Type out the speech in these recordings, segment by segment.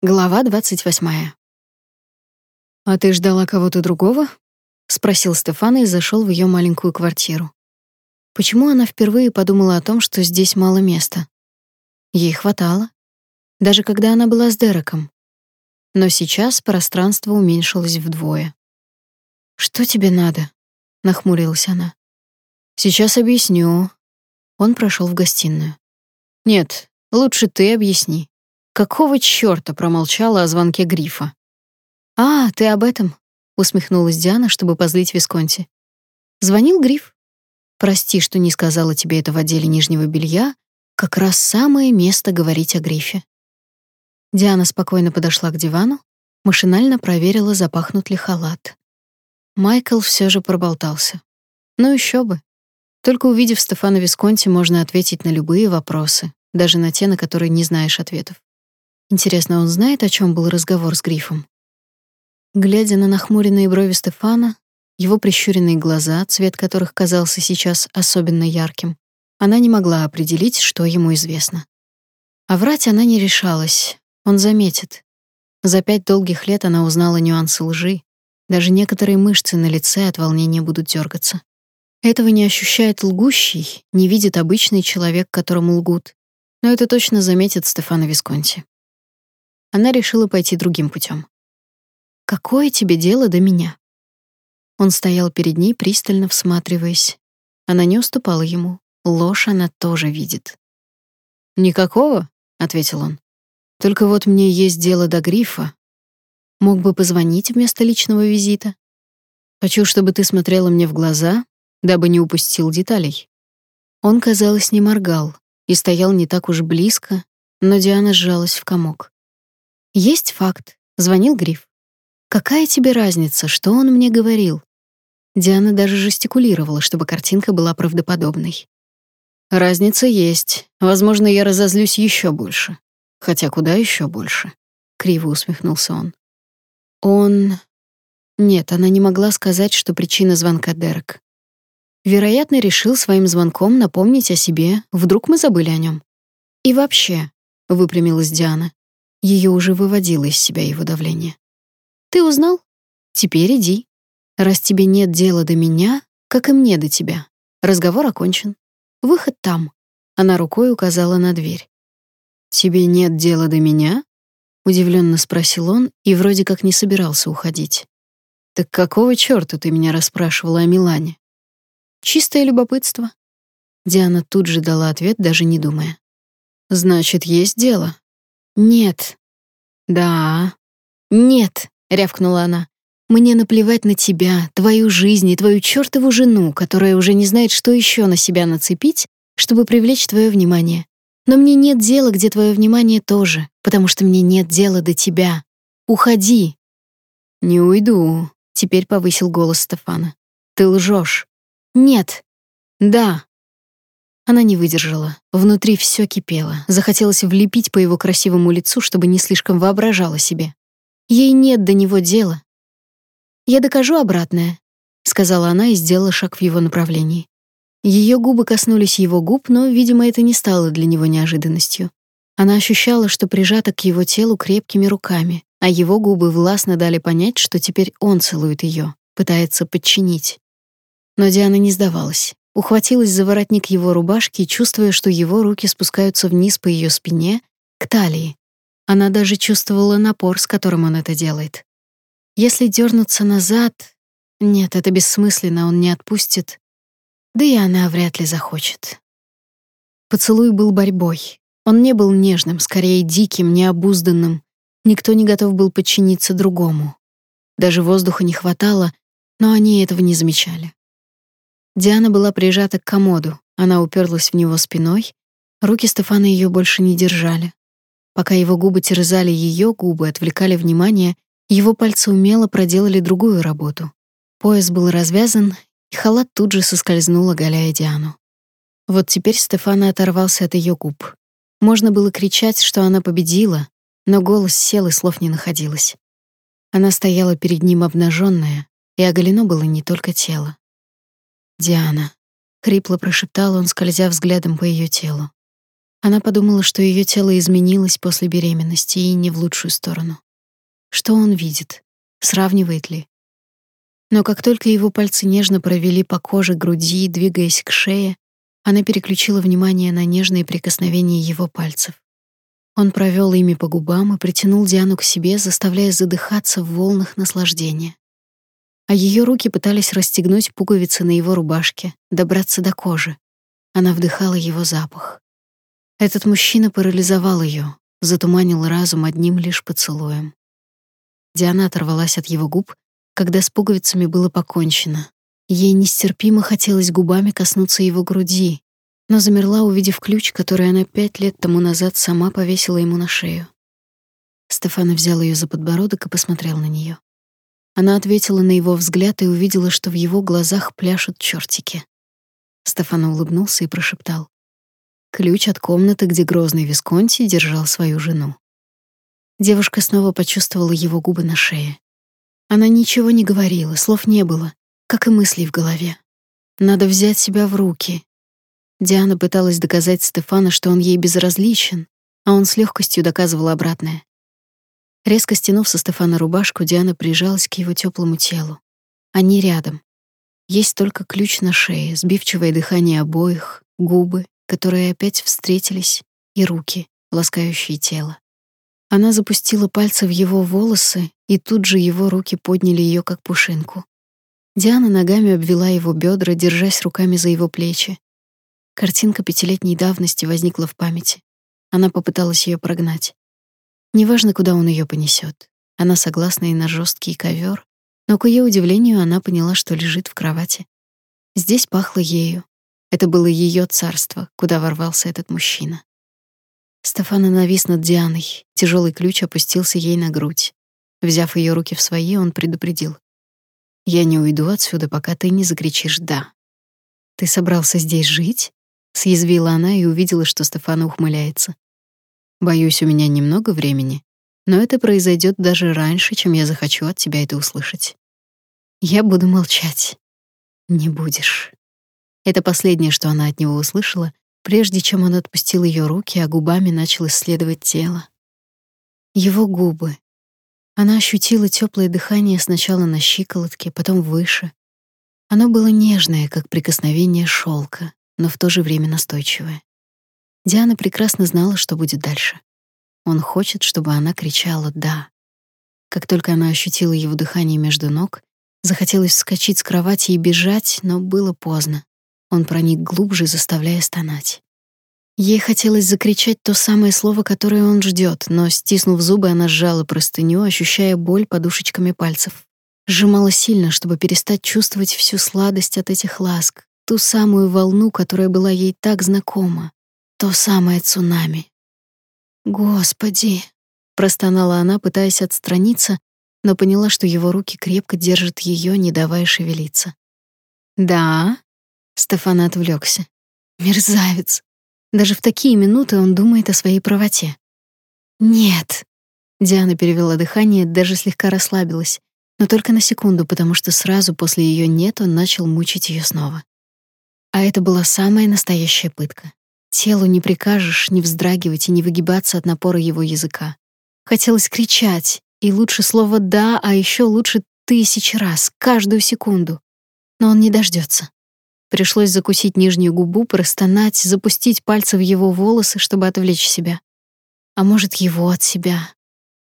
Глава 28. «А ты ждала кого-то другого?» — спросил Стефана и зашел в ее маленькую квартиру. Почему она впервые подумала о том, что здесь мало места? Ей хватало. Даже когда она была с Дереком. Но сейчас пространство уменьшилось вдвое. «Что тебе надо?» — нахмурилась она. «Сейчас объясню». Он прошел в гостиную. «Нет, лучше ты объясни». Какого чёрта промолчала о звонке Грифа? «А, ты об этом?» — усмехнулась Диана, чтобы позлить Висконти. «Звонил Гриф. Прости, что не сказала тебе это в отделе нижнего белья. Как раз самое место говорить о Грифе». Диана спокойно подошла к дивану, машинально проверила, запахнут ли халат. Майкл все же проболтался. Ну еще бы. Только увидев Стефана Висконти, можно ответить на любые вопросы, даже на те, на которые не знаешь ответов. Интересно, он знает, о чем был разговор с Грифом? Глядя на нахмуренные брови Стефана, его прищуренные глаза, цвет которых казался сейчас особенно ярким, она не могла определить, что ему известно. А врать она не решалась. Он заметит. За пять долгих лет она узнала нюансы лжи. Даже некоторые мышцы на лице от волнения будут дергаться. Этого не ощущает лгущий, не видит обычный человек, которому лгут. Но это точно заметит Стефано Висконти она решила пойти другим путем. «Какое тебе дело до меня?» Он стоял перед ней, пристально всматриваясь. Она не уступала ему. Ложь она тоже видит. «Никакого», — ответил он. «Только вот мне есть дело до грифа. Мог бы позвонить вместо личного визита. Хочу, чтобы ты смотрела мне в глаза, дабы не упустил деталей». Он, казалось, не моргал и стоял не так уж близко, но Диана сжалась в комок. Есть факт. Звонил Гриф. Какая тебе разница, что он мне говорил? Диана даже жестикулировала, чтобы картинка была правдоподобной. Разница есть. Возможно, я разозлюсь еще больше. Хотя куда еще больше? Криво усмехнулся он. Он Нет, она не могла сказать, что причина звонка Дерек. Вероятно, решил своим звонком напомнить о себе, вдруг мы забыли о нем. И вообще, выпрямилась Диана. Ее уже выводило из себя его давление. Ты узнал? Теперь иди. Раз тебе нет дела до меня, как и мне до тебя. Разговор окончен. Выход там. Она рукой указала на дверь. Тебе нет дела до меня? удивленно спросил он и вроде как не собирался уходить. Так какого чёрта ты меня расспрашивала о Милане? Чистое любопытство. Диана тут же дала ответ, даже не думая. Значит, есть дело. «Нет». «Да». «Нет», — рявкнула она. «Мне наплевать на тебя, твою жизнь и твою чёртову жену, которая уже не знает, что ещё на себя нацепить, чтобы привлечь твоё внимание. Но мне нет дела, где твоё внимание тоже, потому что мне нет дела до тебя. Уходи». «Не уйду», — теперь повысил голос Стефана. «Ты лжёшь». «Нет». «Да». Она не выдержала. Внутри все кипело. Захотелось влепить по его красивому лицу, чтобы не слишком воображала себе. Ей нет до него дела. «Я докажу обратное», — сказала она и сделала шаг в его направлении. Ее губы коснулись его губ, но, видимо, это не стало для него неожиданностью. Она ощущала, что прижата к его телу крепкими руками, а его губы властно дали понять, что теперь он целует ее, пытается подчинить. Но Диана не сдавалась ухватилась за воротник его рубашки, чувствуя, что его руки спускаются вниз по ее спине, к талии. Она даже чувствовала напор, с которым он это делает. Если дернуться назад... Нет, это бессмысленно, он не отпустит. Да и она вряд ли захочет. Поцелуй был борьбой. Он не был нежным, скорее диким, необузданным. Никто не готов был подчиниться другому. Даже воздуха не хватало, но они этого не замечали. Диана была прижата к комоду. Она уперлась в него спиной. Руки Стефана ее больше не держали. Пока его губы терзали ее губы, отвлекали внимание, его пальцы умело проделали другую работу. Пояс был развязан, и халат тут же соскользнул, оголяя Диану. Вот теперь Стефана оторвался от ее губ. Можно было кричать, что она победила, но голос сел и слов не находилось. Она стояла перед ним обнаженная, и оголено было не только тело. «Диана», — хрипло прошептал он, скользя взглядом по ее телу. Она подумала, что ее тело изменилось после беременности и не в лучшую сторону. Что он видит? Сравнивает ли? Но как только его пальцы нежно провели по коже груди, двигаясь к шее, она переключила внимание на нежные прикосновения его пальцев. Он провел ими по губам и притянул Диану к себе, заставляя задыхаться в волнах наслаждения. А ее руки пытались расстегнуть пуговицы на его рубашке, добраться до кожи. Она вдыхала его запах. Этот мужчина парализовал ее, затуманил разум одним лишь поцелуем. Диана оторвалась от его губ, когда с пуговицами было покончено. Ей нестерпимо хотелось губами коснуться его груди, но замерла, увидев ключ, который она пять лет тому назад сама повесила ему на шею. Стефана взял ее за подбородок и посмотрел на нее. Она ответила на его взгляд и увидела, что в его глазах пляшут чертики. Стефана улыбнулся и прошептал: "Ключ от комнаты, где грозный Висконти держал свою жену". Девушка снова почувствовала его губы на шее. Она ничего не говорила, слов не было, как и мыслей в голове. Надо взять себя в руки, Диана пыталась доказать Стефану, что он ей безразличен, а он с легкостью доказывал обратное. Резко стянув со Стефана рубашку, Диана прижалась к его теплому телу. Они рядом. Есть только ключ на шее, сбивчивое дыхание обоих, губы, которые опять встретились, и руки, ласкающие тело. Она запустила пальцы в его волосы, и тут же его руки подняли ее как пушинку. Диана ногами обвела его бедра, держась руками за его плечи, Картинка пятилетней давности возникла в памяти. Она попыталась ее прогнать. Неважно, куда он ее понесет. Она согласна и на жесткий ковер, но к ее удивлению она поняла, что лежит в кровати. Здесь пахло ею. Это было ее царство, куда ворвался этот мужчина. Стефана навис над Дианой. Тяжелый ключ опустился ей на грудь. Взяв ее руки в свои, он предупредил: "Я не уйду отсюда, пока ты не закричишь да. Ты собрался здесь жить? съязвила она и увидела, что Стефана ухмыляется. Боюсь, у меня немного времени, но это произойдет даже раньше, чем я захочу от тебя это услышать. Я буду молчать. Не будешь. Это последнее, что она от него услышала, прежде чем он отпустил ее руки, а губами начал исследовать тело. Его губы. Она ощутила теплое дыхание сначала на щиколотке, потом выше. Оно было нежное, как прикосновение шелка, но в то же время настойчивая. Диана прекрасно знала, что будет дальше. Он хочет, чтобы она кричала «да». Как только она ощутила его дыхание между ног, захотелось вскочить с кровати и бежать, но было поздно. Он проник глубже, заставляя стонать. Ей хотелось закричать то самое слово, которое он ждет, но, стиснув зубы, она сжала простыню, ощущая боль подушечками пальцев. Сжимала сильно, чтобы перестать чувствовать всю сладость от этих ласк, ту самую волну, которая была ей так знакома, то самое цунами. Господи, простонала она, пытаясь отстраниться, но поняла, что его руки крепко держат ее, не давая шевелиться. Да, Стефан отвлекся. Мерзавец. Даже в такие минуты он думает о своей правоте. Нет. Диана перевела дыхание, даже слегка расслабилась, но только на секунду, потому что сразу после ее нет он начал мучить ее снова. А это была самая настоящая пытка. Телу не прикажешь не вздрагивать и не выгибаться от напора его языка. Хотелось кричать, и лучше слово «да», а еще лучше тысячи раз, каждую секунду. Но он не дождется. Пришлось закусить нижнюю губу, простонать, запустить пальцы в его волосы, чтобы отвлечь себя. А может, его от себя.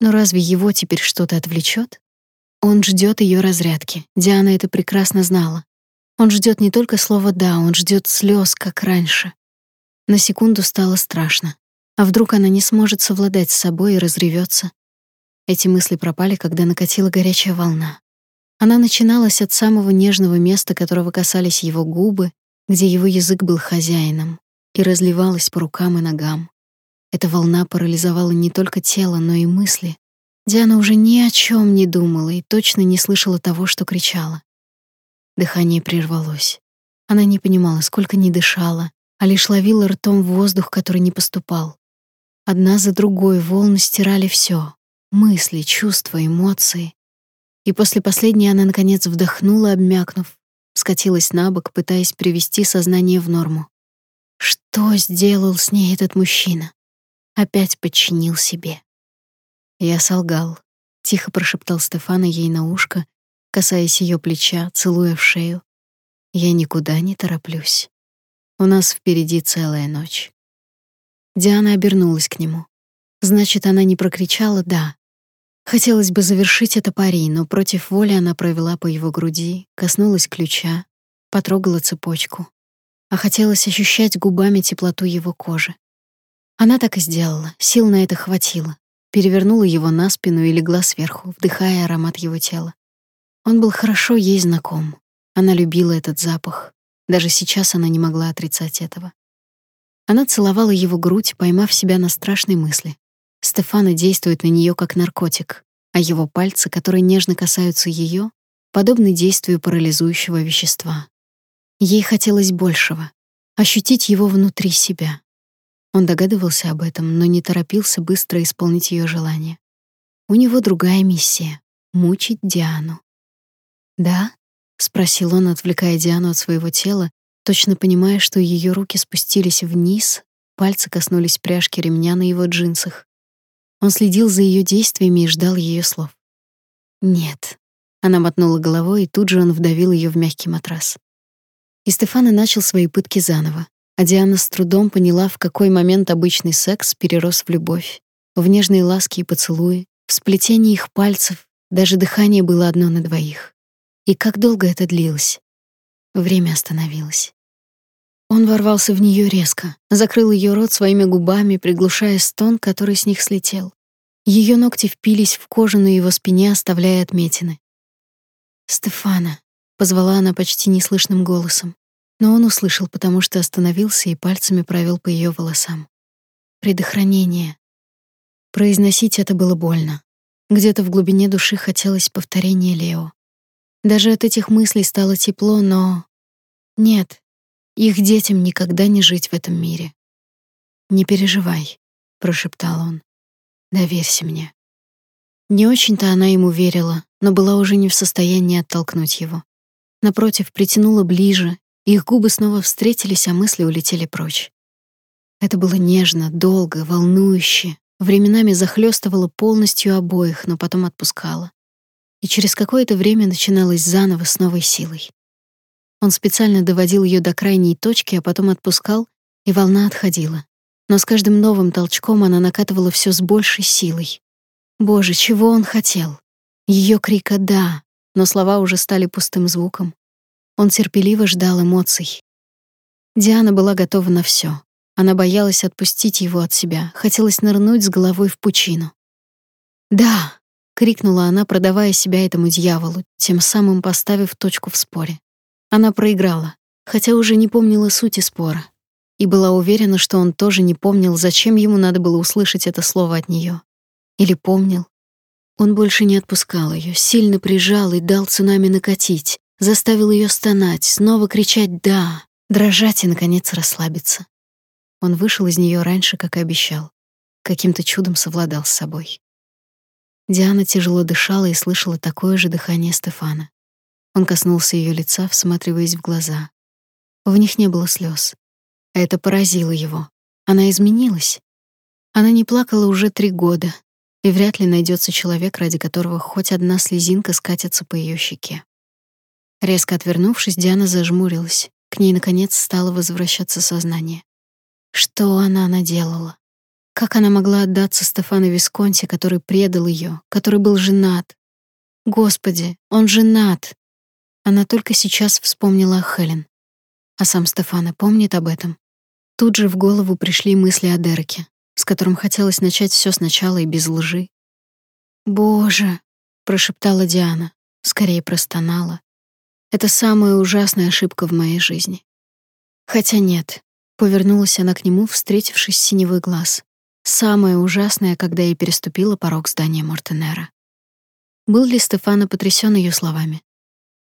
Но разве его теперь что-то отвлечет? Он ждет ее разрядки. Диана это прекрасно знала. Он ждет не только слова «да», он ждет слез, как раньше. На секунду стало страшно. А вдруг она не сможет совладать с собой и разревется? Эти мысли пропали, когда накатила горячая волна. Она начиналась от самого нежного места, которого касались его губы, где его язык был хозяином, и разливалась по рукам и ногам. Эта волна парализовала не только тело, но и мысли. Диана уже ни о чем не думала и точно не слышала того, что кричала. Дыхание прервалось. Она не понимала, сколько не дышала, а лишь ловила ртом воздух, который не поступал. Одна за другой волны стирали все: мысли, чувства, эмоции. И после последней она наконец вдохнула, обмякнув, скатилась на бок, пытаясь привести сознание в норму. Что сделал с ней этот мужчина? Опять подчинил себе. Я солгал, тихо прошептал Стефана ей на ушко, касаясь ее плеча, целуя в шею. Я никуда не тороплюсь. У нас впереди целая ночь. Диана обернулась к нему. Значит, она не прокричала «да». Хотелось бы завершить это пари, но против воли она провела по его груди, коснулась ключа, потрогала цепочку. А хотелось ощущать губами теплоту его кожи. Она так и сделала, сил на это хватило. Перевернула его на спину и легла сверху, вдыхая аромат его тела. Он был хорошо ей знаком. Она любила этот запах. Даже сейчас она не могла отрицать этого. Она целовала его грудь, поймав себя на страшной мысли. Стефана действует на нее как наркотик, а его пальцы, которые нежно касаются ее, подобны действию парализующего вещества. Ей хотелось большего ощутить его внутри себя. Он догадывался об этом, но не торопился быстро исполнить ее желание. У него другая миссия мучить Диану. "Да?" Спросил он, отвлекая Диану от своего тела, точно понимая, что ее руки спустились вниз, пальцы коснулись пряжки ремня на его джинсах. Он следил за ее действиями и ждал ее слов. «Нет». Она мотнула головой, и тут же он вдавил ее в мягкий матрас. И Стефана начал свои пытки заново, а Диана с трудом поняла, в какой момент обычный секс перерос в любовь, в нежные ласки и поцелуи, в сплетении их пальцев, даже дыхание было одно на двоих. И как долго это длилось? Время остановилось. Он ворвался в нее резко, закрыл ее рот своими губами, приглушая стон, который с них слетел. Ее ногти впились в кожу на его спине, оставляя отметины. «Стефана», — позвала она почти неслышным голосом, но он услышал, потому что остановился и пальцами провел по ее волосам. «Предохранение». Произносить это было больно. Где-то в глубине души хотелось повторения Лео. Даже от этих мыслей стало тепло, но... Нет, их детям никогда не жить в этом мире. «Не переживай», — прошептал он. «Доверься мне». Не очень-то она ему верила, но была уже не в состоянии оттолкнуть его. Напротив, притянула ближе, их губы снова встретились, а мысли улетели прочь. Это было нежно, долго, волнующе, временами захлестывало полностью обоих, но потом отпускало. И через какое-то время начиналось заново с новой силой. Он специально доводил ее до крайней точки, а потом отпускал, и волна отходила. Но с каждым новым толчком она накатывала все с большей силой. Боже, чего он хотел? Ее крика «да», но слова уже стали пустым звуком. Он терпеливо ждал эмоций. Диана была готова на все. Она боялась отпустить его от себя, хотелось нырнуть с головой в пучину. «Да!» — крикнула она, продавая себя этому дьяволу, тем самым поставив точку в споре. Она проиграла, хотя уже не помнила сути спора, и была уверена, что он тоже не помнил, зачем ему надо было услышать это слово от нее. Или помнил. Он больше не отпускал ее, сильно прижал и дал цунами накатить, заставил ее стонать, снова кричать «да», дрожать и, наконец, расслабиться. Он вышел из нее раньше, как и обещал. Каким-то чудом совладал с собой. Диана тяжело дышала и слышала такое же дыхание Стефана. Он коснулся ее лица, всматриваясь в глаза. В них не было слез. Это поразило его. Она изменилась. Она не плакала уже три года, и вряд ли найдется человек, ради которого хоть одна слезинка скатится по ее щеке. Резко отвернувшись, Диана зажмурилась. К ней наконец стало возвращаться сознание. Что она наделала? Как она могла отдаться Стефану Висконти, который предал ее, который был женат? Господи, он женат! Она только сейчас вспомнила о Хелен. А сам Стефана помнит об этом. Тут же в голову пришли мысли о Дереке, с которым хотелось начать все сначала и без лжи. «Боже!» — прошептала Диана, скорее простонала. «Это самая ужасная ошибка в моей жизни». Хотя нет, повернулась она к нему, встретившись с синевой глаз. Самое ужасное, когда я переступила порог здания Мортенера. Был ли Стефана потрясен ее словами?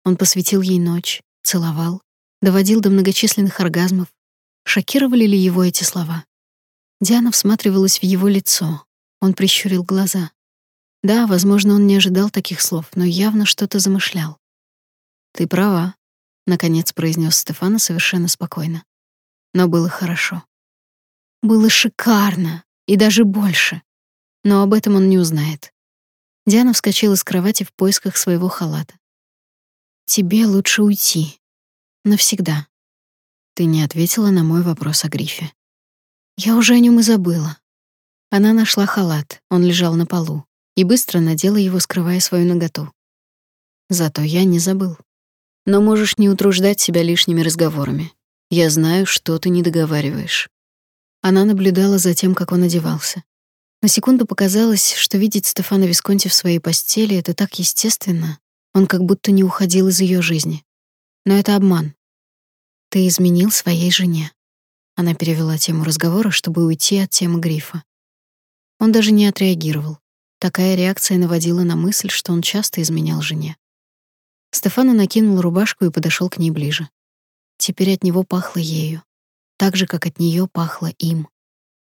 Он посвятил ей ночь, целовал, доводил до многочисленных оргазмов. Шокировали ли его эти слова? Диана всматривалась в его лицо. Он прищурил глаза. Да, возможно, он не ожидал таких слов, но явно что-то замышлял. «Ты права», — наконец произнес Стефана совершенно спокойно. но было хорошо. Было шикарно и даже больше. Но об этом он не узнает. Диана вскочила с кровати в поисках своего халата. Тебе лучше уйти. Навсегда. Ты не ответила на мой вопрос о грифе. Я уже о нем и забыла. Она нашла халат, он лежал на полу, и быстро надела его, скрывая свою наготу. Зато я не забыл. Но можешь не утруждать себя лишними разговорами. Я знаю, что ты не договариваешь. Она наблюдала за тем, как он одевался. На секунду показалось, что видеть Стефана Висконти в своей постели это так естественно. Он как будто не уходил из ее жизни. Но это обман. Ты изменил своей жене. Она перевела тему разговора, чтобы уйти от темы грифа. Он даже не отреагировал. Такая реакция наводила на мысль, что он часто изменял жене. Стефана накинул рубашку и подошел к ней ближе. Теперь от него пахло ею, так же, как от нее пахло им.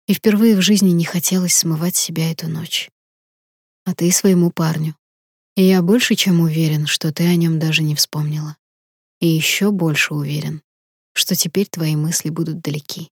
И впервые в жизни не хотелось смывать себя эту ночь. А ты своему парню. И я больше чем уверен, что ты о нем даже не вспомнила. И еще больше уверен, что теперь твои мысли будут далеки.